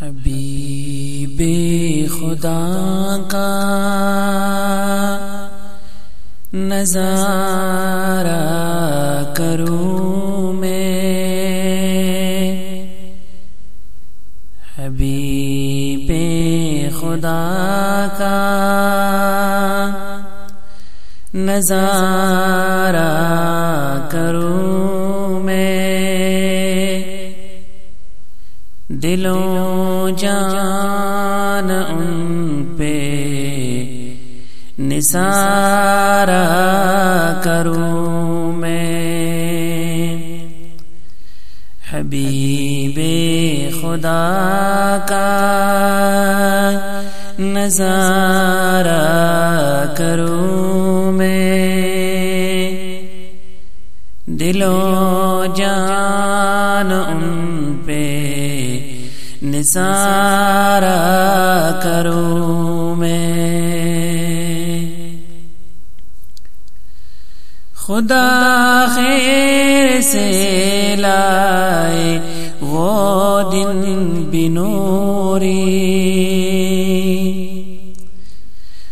حبیب خدا کا نظارہ کروں میں۔ حبیب خدا کا نظارہ کروں دلوں جان ان پہ نثارا کروں میں۔ حبیب خدا کا نظارہ کروں میں۔ دلوں جان ان پہ نثارا کروں میں۔ خدا خیر سے لائے وہ دن بنوری۔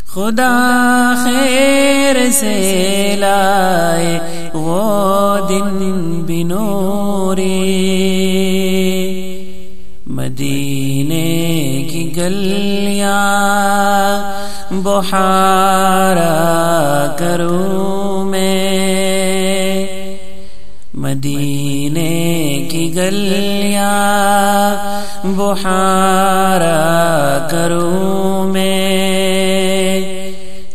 خدا خیر سے لائے وہ دن بنوری۔ مدینے کی گلیاں بہارا کروں میں۔ مدینے کی گلیاں بہارا کروں میں۔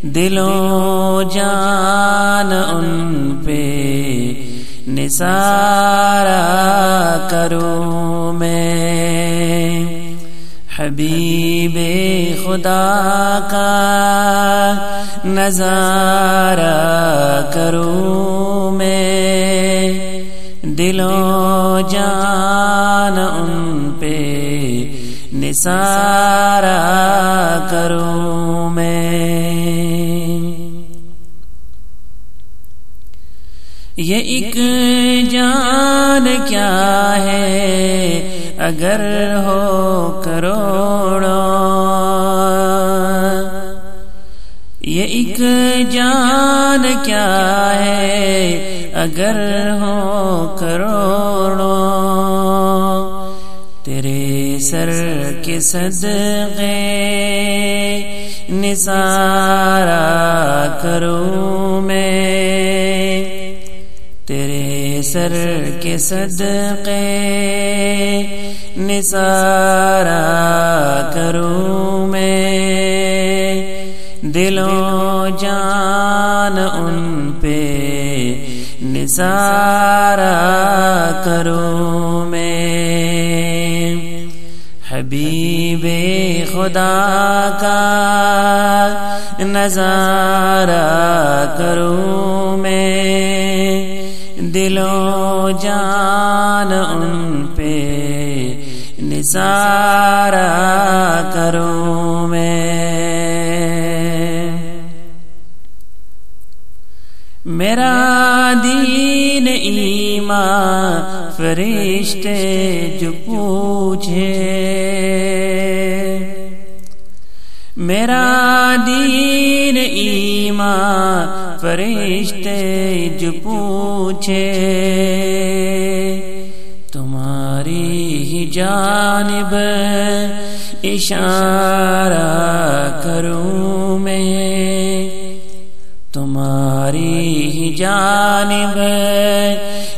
دلوں جان ان پہ نثارا کروں حبیب خدا کا نظارہ کروں میں دلوں جان ان پہ نثارا کروں میں یہ ایک جان کیا ہے اگر ہو کروڑوں، یہ ایک جان کیا ہے؟ اگر ہو کروڑوں، تیرے سر کے صدقے نثارا کروں میں۔ تیرے سر کے صدقے نثارا کروں میں۔ دلوں جان ان پہ نثارا کروں میں۔ حبیب خدا کا نظارہ کروں میں۔ دلوں جان ان پہ نثارا کروں میں۔ میرا دین ایمان فرشتے جو پوچھے۔ میرا دین ایمان فرشتے جو پوچھے۔ تمہاری ہی جانب اشارہ کروں میں۔ تمہاری ہی جانب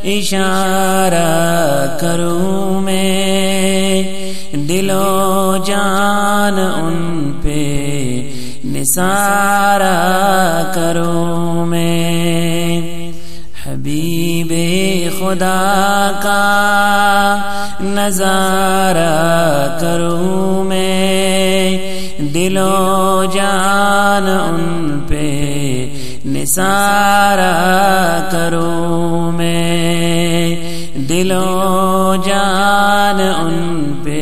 اشارہ کروں میں۔ دلوں جان ان پہ نثارا کروں میں۔ حبیب خدا کا نظارہ کروں میں دلوں جان ان پہ نثارا کروں میں دلوں جان ان پہ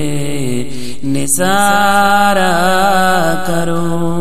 نثارا کروں